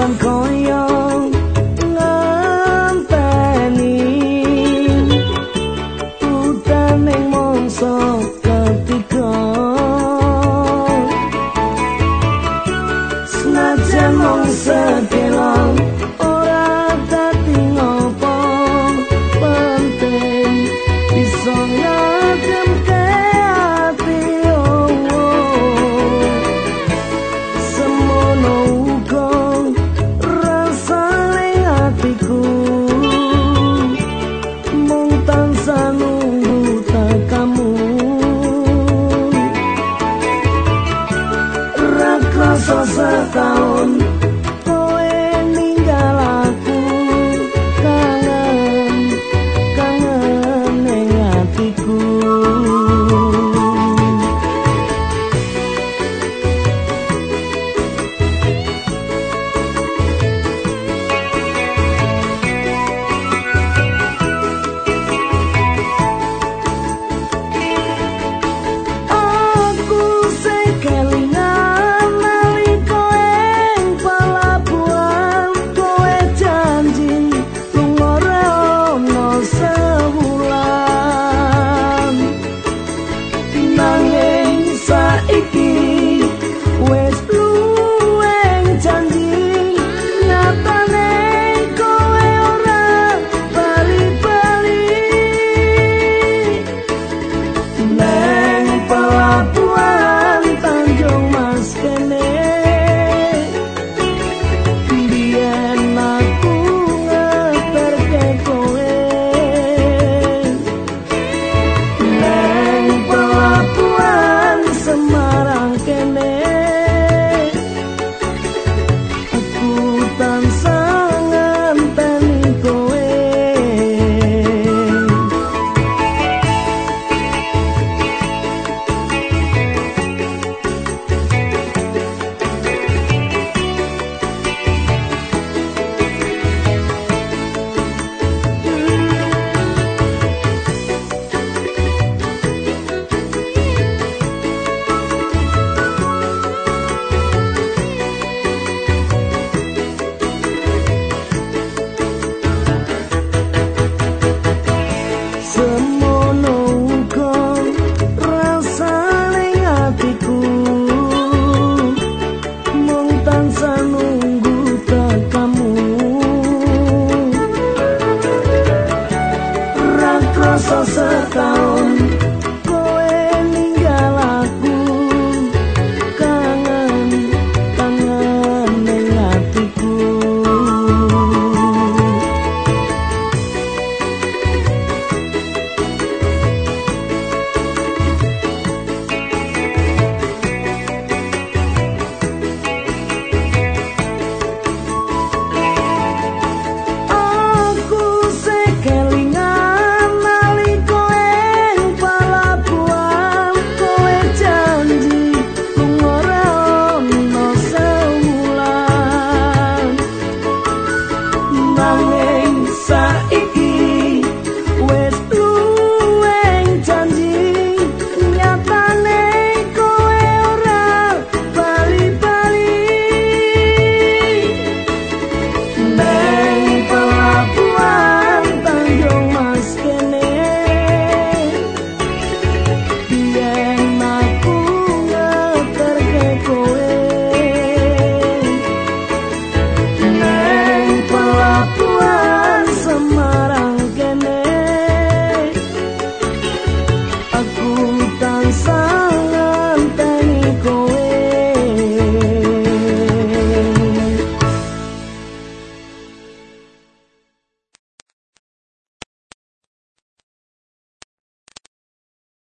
alasan rasa setahun telephone.